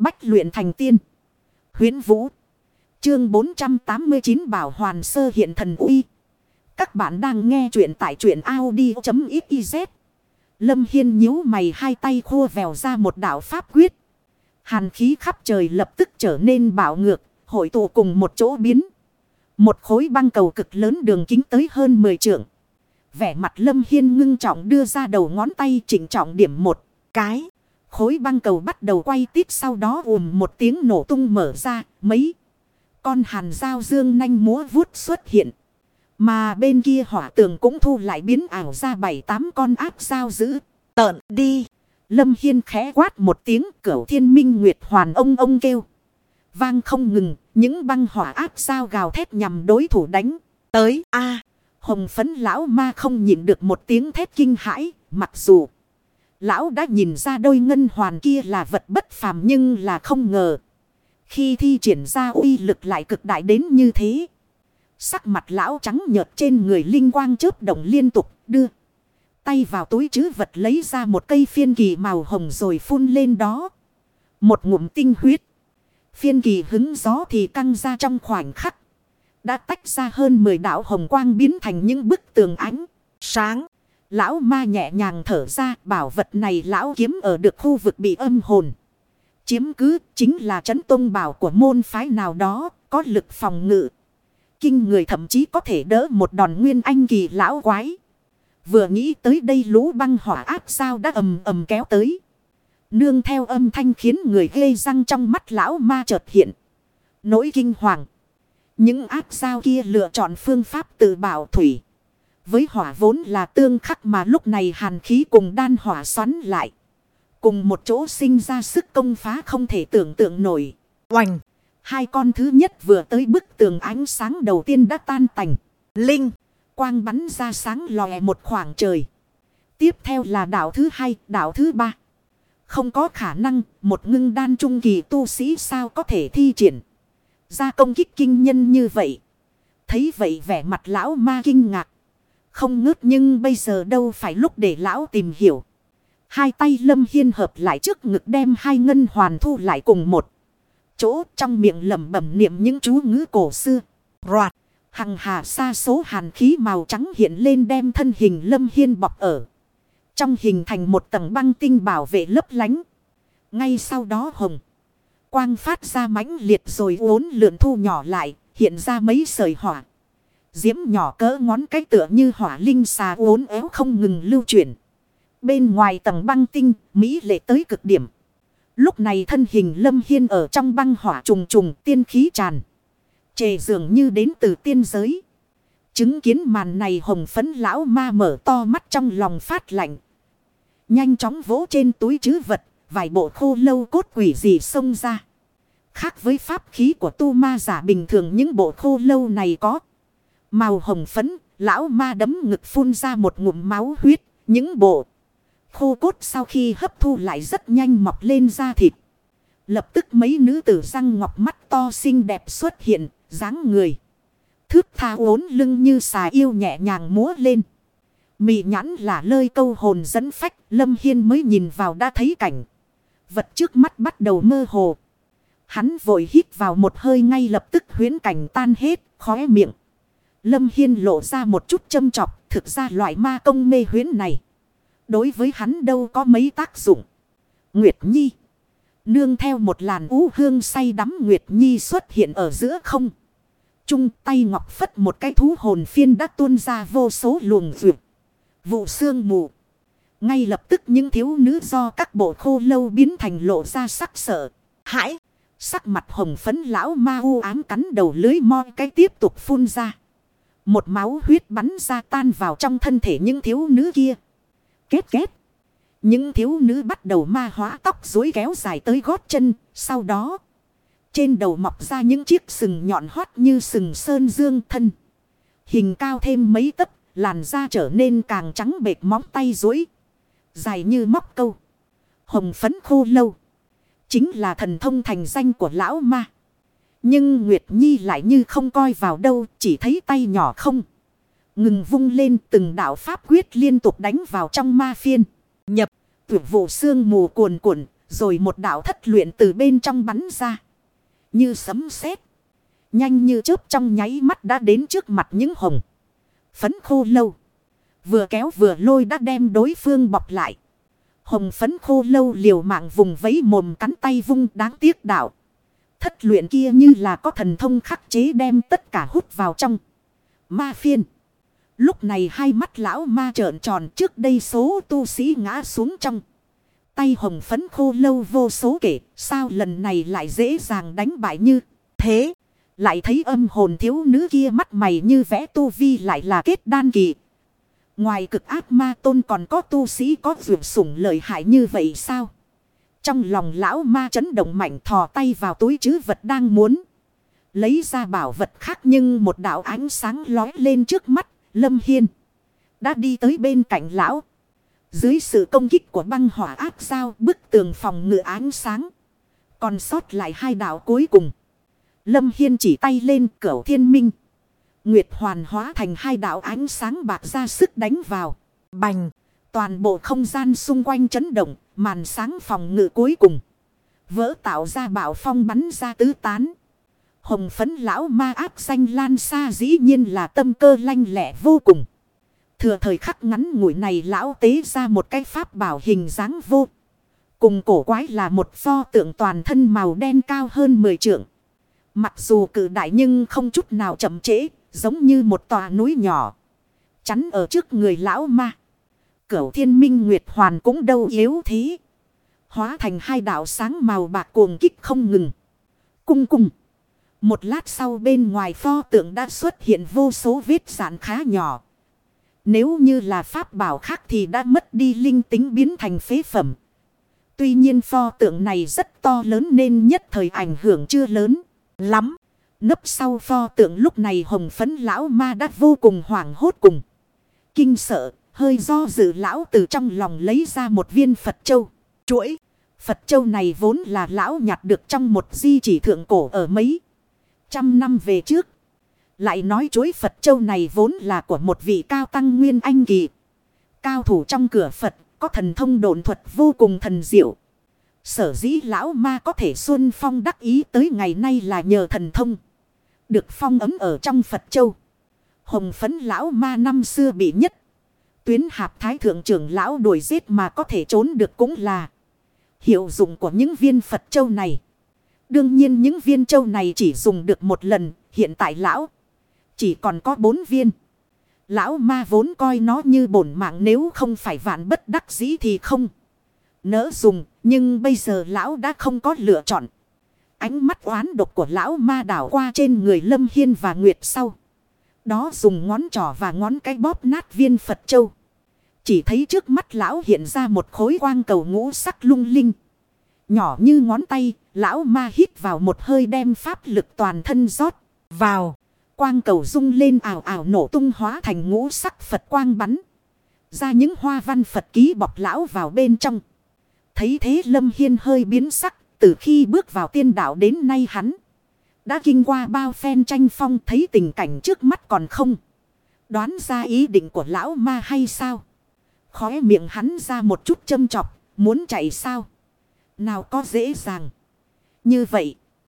Bách luyện thành tiên. huyễn Vũ. Chương 489 Bảo Hoàn Sơ hiện thần uy. Các bạn đang nghe truyện tại truyện Audi.xyz. Lâm Hiên nhíu mày hai tay khua vèo ra một đạo pháp quyết. Hàn khí khắp trời lập tức trở nên bạo ngược, hội tụ cùng một chỗ biến. Một khối băng cầu cực lớn đường kính tới hơn 10 trượng. Vẻ mặt Lâm Hiên ngưng trọng đưa ra đầu ngón tay chỉnh trọng điểm một cái. Khối băng cầu bắt đầu quay tít sau đó ùm một tiếng nổ tung mở ra, mấy con hàn dao dương nanh múa vuốt xuất hiện. Mà bên kia hỏa tường cũng thu lại biến ảo ra bảy tám con áp sao giữ. Tợn đi. Lâm Hiên khẽ quát một tiếng cửu thiên minh nguyệt hoàn ông ông kêu. Vang không ngừng, những băng hỏa áp sao gào thét nhằm đối thủ đánh. Tới a Hồng phấn lão ma không nhịn được một tiếng thét kinh hãi, mặc dù. Lão đã nhìn ra đôi ngân hoàn kia là vật bất phàm nhưng là không ngờ. Khi thi triển ra uy lực lại cực đại đến như thế. Sắc mặt lão trắng nhợt trên người linh quang chớp động liên tục, đưa. Tay vào túi chứ vật lấy ra một cây phiên kỳ màu hồng rồi phun lên đó. Một ngụm tinh huyết. Phiên kỳ hứng gió thì căng ra trong khoảnh khắc. Đã tách ra hơn 10 đạo hồng quang biến thành những bức tường ánh. Sáng. Lão ma nhẹ nhàng thở ra, bảo vật này lão kiếm ở được khu vực bị âm hồn. Chiếm cứ chính là chấn tôn bảo của môn phái nào đó, có lực phòng ngự. Kinh người thậm chí có thể đỡ một đòn nguyên anh kỳ lão quái. Vừa nghĩ tới đây lũ băng hỏa áp sao đã ầm ầm kéo tới. Nương theo âm thanh khiến người ghê răng trong mắt lão ma chợt hiện. Nỗi kinh hoàng. Những áp sao kia lựa chọn phương pháp tự bảo thủy. Với hỏa vốn là tương khắc mà lúc này hàn khí cùng đan hỏa xoắn lại. Cùng một chỗ sinh ra sức công phá không thể tưởng tượng nổi. Oành! Hai con thứ nhất vừa tới bức tường ánh sáng đầu tiên đã tan tành. Linh! Quang bắn ra sáng lòe một khoảng trời. Tiếp theo là đảo thứ hai, đảo thứ ba. Không có khả năng, một ngưng đan trung kỳ tu sĩ sao có thể thi triển. Ra công kích kinh nhân như vậy. Thấy vậy vẻ mặt lão ma kinh ngạc. Không ngớt nhưng bây giờ đâu phải lúc để lão tìm hiểu. Hai tay lâm hiên hợp lại trước ngực đem hai ngân hoàn thu lại cùng một. Chỗ trong miệng lẩm bẩm niệm những chú ngữ cổ xưa. Roạt. Hằng hà xa số hàn khí màu trắng hiện lên đem thân hình lâm hiên bọc ở. Trong hình thành một tầng băng tinh bảo vệ lấp lánh. Ngay sau đó hồng. Quang phát ra mãnh liệt rồi uốn lượn thu nhỏ lại. Hiện ra mấy sợi hỏa. Diễm nhỏ cỡ ngón cái tựa như hỏa linh xà uốn éo không ngừng lưu chuyển. Bên ngoài tầng băng tinh, Mỹ lệ tới cực điểm. Lúc này thân hình lâm hiên ở trong băng hỏa trùng trùng tiên khí tràn. Trề dường như đến từ tiên giới. Chứng kiến màn này hồng phấn lão ma mở to mắt trong lòng phát lạnh. Nhanh chóng vỗ trên túi chứ vật, vài bộ khô lâu cốt quỷ gì xông ra. Khác với pháp khí của tu ma giả bình thường những bộ khô lâu này có. Màu hồng phấn, lão ma đấm ngực phun ra một ngụm máu huyết, những bộ. Khô cốt sau khi hấp thu lại rất nhanh mọc lên da thịt. Lập tức mấy nữ tử răng ngọc mắt to xinh đẹp xuất hiện, dáng người. Thước tha uốn lưng như xà yêu nhẹ nhàng múa lên. Mị nhãn là lơi câu hồn dẫn phách, Lâm Hiên mới nhìn vào đã thấy cảnh. Vật trước mắt bắt đầu mơ hồ. Hắn vội hít vào một hơi ngay lập tức huyến cảnh tan hết, khóe miệng. Lâm Hiên lộ ra một chút châm chọc, thực ra loại ma công mê huyến này. Đối với hắn đâu có mấy tác dụng. Nguyệt Nhi. Nương theo một làn ú hương say đắm Nguyệt Nhi xuất hiện ở giữa không. Trung tay ngọc phất một cái thú hồn phiên đã tuôn ra vô số luồng vượt. Vụ sương mù. Ngay lập tức những thiếu nữ do các bộ khô lâu biến thành lộ ra sắc sợ. Hãi! Sắc mặt hồng phấn lão ma u ám cắn đầu lưới mo cái tiếp tục phun ra. Một máu huyết bắn ra tan vào trong thân thể những thiếu nữ kia. Kết kết. Những thiếu nữ bắt đầu ma hóa tóc rối kéo dài tới gót chân. Sau đó. Trên đầu mọc ra những chiếc sừng nhọn hoắt như sừng sơn dương thân. Hình cao thêm mấy tấc. Làn da trở nên càng trắng bệt móng tay rối Dài như móc câu. Hồng phấn khô lâu. Chính là thần thông thành danh của lão ma. Nhưng Nguyệt Nhi lại như không coi vào đâu, chỉ thấy tay nhỏ không. Ngừng vung lên từng đạo pháp quyết liên tục đánh vào trong ma phiên. Nhập, tuyệt vụ xương mù cuồn cuộn, Rồi một đạo thất luyện từ bên trong bắn ra. Như sấm sét Nhanh như chớp trong nháy mắt đã đến trước mặt những hồng. Phấn khô lâu. Vừa kéo vừa lôi đã đem đối phương bọc lại. Hồng phấn khô lâu liều mạng vùng vấy mồm cắn tay vung đáng tiếc đạo. Thất luyện kia như là có thần thông khắc chế đem tất cả hút vào trong. Ma phiên. Lúc này hai mắt lão ma trợn tròn trước đây số tu sĩ ngã xuống trong. Tay hồng phấn khô lâu vô số kể. Sao lần này lại dễ dàng đánh bại như thế. Lại thấy âm hồn thiếu nữ kia mắt mày như vẽ tu vi lại là kết đan kỳ. Ngoài cực ác ma tôn còn có tu sĩ có vượt sủng lợi hại như vậy sao? Trong lòng lão ma chấn động mạnh thò tay vào túi chứ vật đang muốn. Lấy ra bảo vật khác nhưng một đạo ánh sáng lói lên trước mắt, Lâm Hiên. Đã đi tới bên cạnh lão. Dưới sự công kích của băng hỏa áp sao bức tường phòng ngự ánh sáng. Còn sót lại hai đạo cuối cùng. Lâm Hiên chỉ tay lên cửa thiên minh. Nguyệt hoàn hóa thành hai đạo ánh sáng bạc ra sức đánh vào. Bành. Toàn bộ không gian xung quanh chấn động. Màn sáng phòng ngự cuối cùng. Vỡ tạo ra bảo phong bắn ra tứ tán. Hồng phấn lão ma áp xanh lan xa dĩ nhiên là tâm cơ lanh lẻ vô cùng. Thừa thời khắc ngắn ngủi này lão tế ra một cái pháp bảo hình dáng vô. Cùng cổ quái là một pho tượng toàn thân màu đen cao hơn 10 trượng. Mặc dù cử đại nhưng không chút nào chậm trễ, giống như một tòa núi nhỏ. Chắn ở trước người lão ma. Cửu thiên minh nguyệt hoàn cũng đâu yếu thế. Hóa thành hai đạo sáng màu bạc cuồng kích không ngừng. Cung cung. Một lát sau bên ngoài pho tượng đã xuất hiện vô số vết sản khá nhỏ. Nếu như là pháp bảo khác thì đã mất đi linh tính biến thành phế phẩm. Tuy nhiên pho tượng này rất to lớn nên nhất thời ảnh hưởng chưa lớn lắm. Nấp sau pho tượng lúc này hồng phấn lão ma đã vô cùng hoảng hốt cùng. Kinh sợ, hơi do dự lão từ trong lòng lấy ra một viên Phật Châu. Chuỗi, Phật Châu này vốn là lão nhặt được trong một di chỉ thượng cổ ở mấy trăm năm về trước. Lại nói chuỗi Phật Châu này vốn là của một vị cao tăng nguyên anh kỳ. Cao thủ trong cửa Phật, có thần thông độn thuật vô cùng thần diệu. Sở dĩ lão ma có thể xuân phong đắc ý tới ngày nay là nhờ thần thông. Được phong ấm ở trong Phật Châu. Hồng phấn lão ma năm xưa bị nhất. Tuyến hạp thái thượng trưởng lão đuổi giết mà có thể trốn được cũng là. Hiệu dụng của những viên Phật Châu này. Đương nhiên những viên châu này chỉ dùng được một lần. Hiện tại lão chỉ còn có bốn viên. Lão ma vốn coi nó như bổn mạng, nếu không phải vạn bất đắc dĩ thì không. Nỡ dùng, nhưng bây giờ lão đã không có lựa chọn. Ánh mắt oán độc của lão ma đảo qua trên người Lâm Hiên và Nguyệt sau. Đó dùng ngón trỏ và ngón cái bóp nát viên Phật Châu. Chỉ thấy trước mắt lão hiện ra một khối quang cầu ngũ sắc lung linh. Nhỏ như ngón tay, lão ma hít vào một hơi đem pháp lực toàn thân rót vào. Quang cầu rung lên ảo ảo nổ tung hóa thành ngũ sắc Phật quang bắn. Ra những hoa văn Phật ký bọc lão vào bên trong. Thấy thế Lâm Hiên hơi biến sắc, từ khi bước vào tiên đạo đến nay hắn. Đã kinh qua bao phen tranh phong thấy tình cảnh trước mắt còn không. Đoán ra ý định của lão ma hay sao? Khóe miệng hắn ra một chút châm chọc, muốn chạy sao? Nào có dễ dàng. Như vậy,